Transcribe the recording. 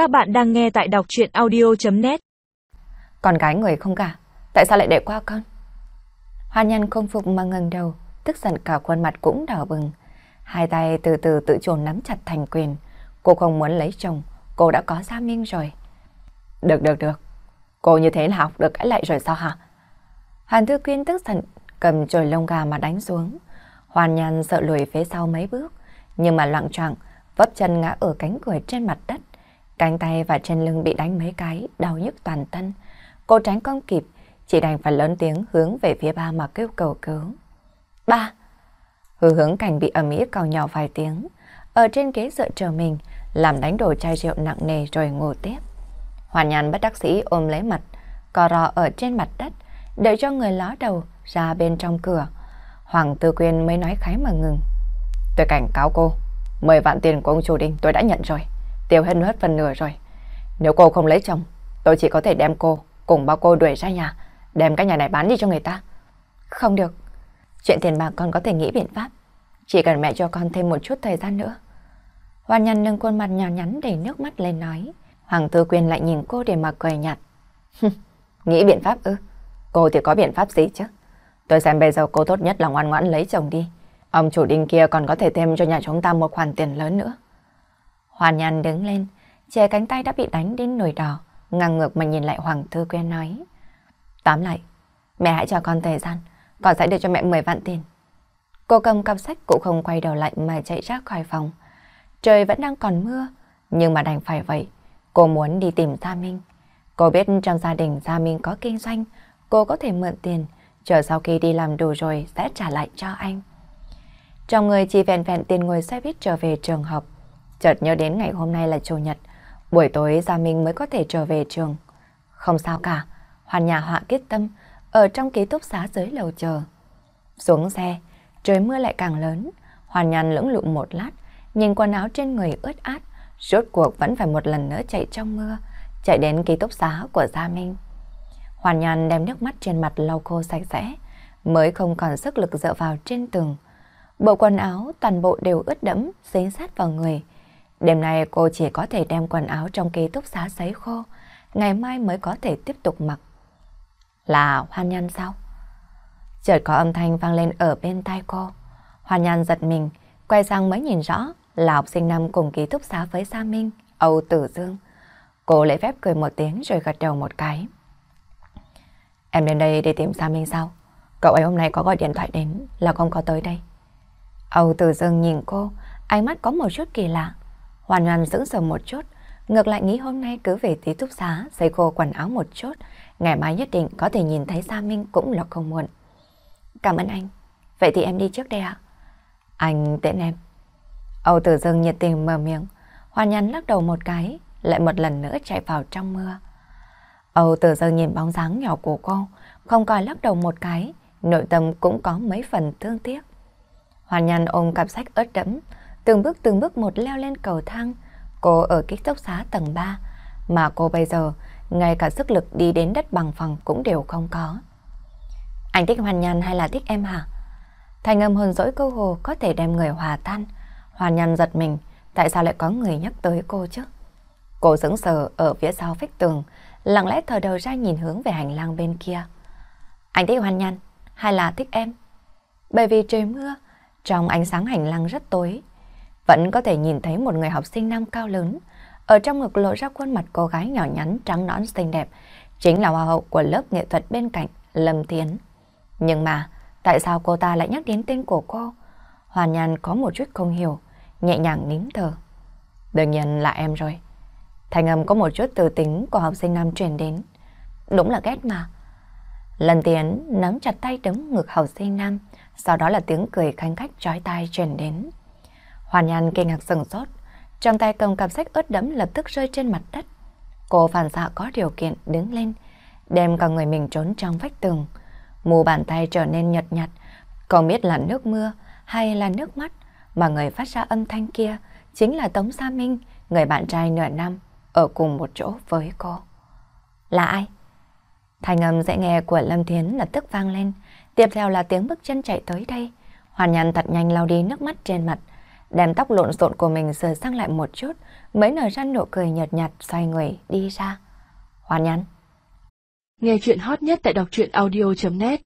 Các bạn đang nghe tại đọc chuyện audio.net Con gái người không cả, tại sao lại để qua con? Hoa nhân không phục mà ngừng đầu, tức giận cả khuôn mặt cũng đỏ bừng. Hai tay từ từ tự chuồn nắm chặt thành quyền. Cô không muốn lấy chồng, cô đã có gia minh rồi. Được, được, được. Cô như thế là học được cãi lại rồi sao hả? Hàn Thư Quyên tức giận, cầm chổi lông gà mà đánh xuống. Hoàn Nhan sợ lùi phía sau mấy bước, nhưng mà loạn trọng, vấp chân ngã ở cánh cửa trên mặt đất. Cánh tay và chân lưng bị đánh mấy cái, đau nhức toàn thân. Cô tránh không kịp, chỉ đành phải lớn tiếng hướng về phía ba mà kêu cầu cứu. Ba! Hư hướng cảnh bị ẩm ý cào nhỏ vài tiếng, ở trên ghế dựa chờ mình, làm đánh đổ chai rượu nặng nề rồi ngủ tiếp. Hoàn nhàn bất đắc sĩ ôm lấy mặt, cò rò ở trên mặt đất, đợi cho người ló đầu ra bên trong cửa. Hoàng Tư Quyên mới nói khái mà ngừng. Tôi cảnh cáo cô, 10 vạn tiền của ông chủ đình tôi đã nhận rồi, tiêu hết hết phần nửa rồi. Nếu cô không lấy chồng, tôi chỉ có thể đem cô cùng bao cô đuổi ra nhà, đem cái nhà này bán đi cho người ta. Không được, chuyện tiền bạc con có thể nghĩ biện pháp, chỉ cần mẹ cho con thêm một chút thời gian nữa. Hoàn nhăn nâng khuôn mặt nhỏ nhắn đầy nước mắt lên nói. Hoàng Tư Quyên lại nhìn cô để mà cười nhạt. nghĩ biện pháp ư? Cô thì có biện pháp gì chứ? Tôi xem bây giờ cô tốt nhất là ngoan ngoãn lấy chồng đi. Ông chủ đinh kia còn có thể thêm cho nhà chúng ta một khoản tiền lớn nữa. Hoàn Nhan đứng lên, che cánh tay đã bị đánh đến nổi đỏ, ngang ngược mà nhìn lại Hoàng Thư Quyên nói. Tóm lại, mẹ hãy cho con thời gian, con sẽ đưa cho mẹ 10 vạn tiền. Cô cầm cặp sách cũng không quay đầu lại mà chạy ra khỏi phòng. Trời vẫn đang còn mưa, nhưng mà đành phải vậy. Cô muốn đi tìm Gia Minh. Cô biết trong gia đình Gia Minh có kinh doanh, cô có thể mượn tiền, chờ sau khi đi làm đủ rồi sẽ trả lại cho anh. Trong người chỉ vẹn vẹn tiền ngồi xe buýt trở về trường học. Chợt nhớ đến ngày hôm nay là Chủ nhật, buổi tối Gia Minh mới có thể trở về trường. Không sao cả, hoàn nhà họa kết tâm, ở trong ký túc xá dưới lầu chờ. Xuống xe, trời mưa lại càng lớn, hoàn nhàn lưỡng lụ một lát, nhìn quần áo trên người ướt át, rốt cuộc vẫn phải một lần nữa chạy trong mưa, chạy đến ký túc xá của Gia Minh. Hoàn nhàn đem nước mắt trên mặt lau khô sạch sẽ, mới không còn sức lực dựa vào trên tường. Bộ quần áo toàn bộ đều ướt đẫm, dính sát vào người. Đêm nay cô chỉ có thể đem quần áo trong ký túc xá sấy khô, ngày mai mới có thể tiếp tục mặc. Là Hoan Nhan sao? Chợt có âm thanh vang lên ở bên tai cô. Hoan Nhan giật mình, quay sang mới nhìn rõ là học sinh năm cùng ký túc xá với Sa Minh, Âu Tử Dương. Cô lấy phép cười một tiếng rồi gật đầu một cái. Em đến đây để tìm Sa Minh sao? Cậu ấy hôm nay có gọi điện thoại đến là không có tới đây. Âu Tử Dương nhìn cô, ánh mắt có một chút kỳ lạ. Hoàn hoàn sững sờ một chút, ngược lại nghĩ hôm nay cứ về tí túc xá, xây khô quần áo một chút, ngày mai nhất định có thể nhìn thấy Sa Minh cũng là không muộn. Cảm ơn anh. Vậy thì em đi trước đây ạ. Anh tiễn em. Âu Tử Dương nhiệt tình mở miệng, Hoàn nhắn lắc đầu một cái, lại một lần nữa chạy vào trong mưa. Âu Tử Dương nhìn bóng dáng nhỏ của cô, không coi lắc đầu một cái, nội tâm cũng có mấy phần thương tiếc. Hoàn nhàn ôm cặp sách ớt đẫm, từng bước từng bước một leo lên cầu thang. Cô ở kích dốc xá tầng 3, mà cô bây giờ ngay cả sức lực đi đến đất bằng phẳng cũng đều không có. Anh thích Hoàn nhàn hay là thích em hả? Thành âm hồn dỗi câu hồ có thể đem người hòa tan. Hoàn nhàn giật mình, tại sao lại có người nhắc tới cô chứ? Cô sững sờ ở phía sau vách tường, lặng lẽ thờ đầu ra nhìn hướng về hành lang bên kia. Anh thích Hoàn nhàn hay là thích em? Bởi vì trời mưa, trong ánh sáng hành lang rất tối, vẫn có thể nhìn thấy một người học sinh nam cao lớn, ở trong ngực lộ ra khuôn mặt cô gái nhỏ nhắn trắng nõn xinh đẹp, chính là hoa hậu của lớp nghệ thuật bên cạnh, Lâm Thiến. Nhưng mà, tại sao cô ta lại nhắc đến tên của cô? Hoàn nhàn có một chút không hiểu, nhẹ nhàng nín thở. Đương nhiên là em rồi. Thành âm có một chút từ tính của học sinh nam truyền đến. Đúng là ghét mà. Lần tiến nắm chặt tay đấm ngực học sinh nam, sau đó là tiếng cười khanh khách trói tai truyền đến. Hoàn Nhan kinh ngạc sừng sốt, trong tay cầm cặp sách ướt đẫm lập tức rơi trên mặt đất. Cô phản xạ có điều kiện đứng lên, đem cả người mình trốn trong vách tường. Mù bàn tay trở nên nhợt nhạt, không biết là nước mưa hay là nước mắt, mà người phát ra âm thanh kia chính là Tống Sa Minh, người bạn trai nửa năm, ở cùng một chỗ với cô. Là ai? Thanh âm dễ nghe của Lâm Thiến lập tức vang lên, tiếp theo là tiếng bước chân chạy tới đây. Hoàn nhàn thật nhanh lau đi nước mắt trên mặt, đem tóc lộn xộn của mình sửa sang lại một chút, mới nở ra nụ cười nhợt nhạt xoay người đi ra. Hoan nhắn. Nghe chuyện hot nhất tại đọc truyện audio.net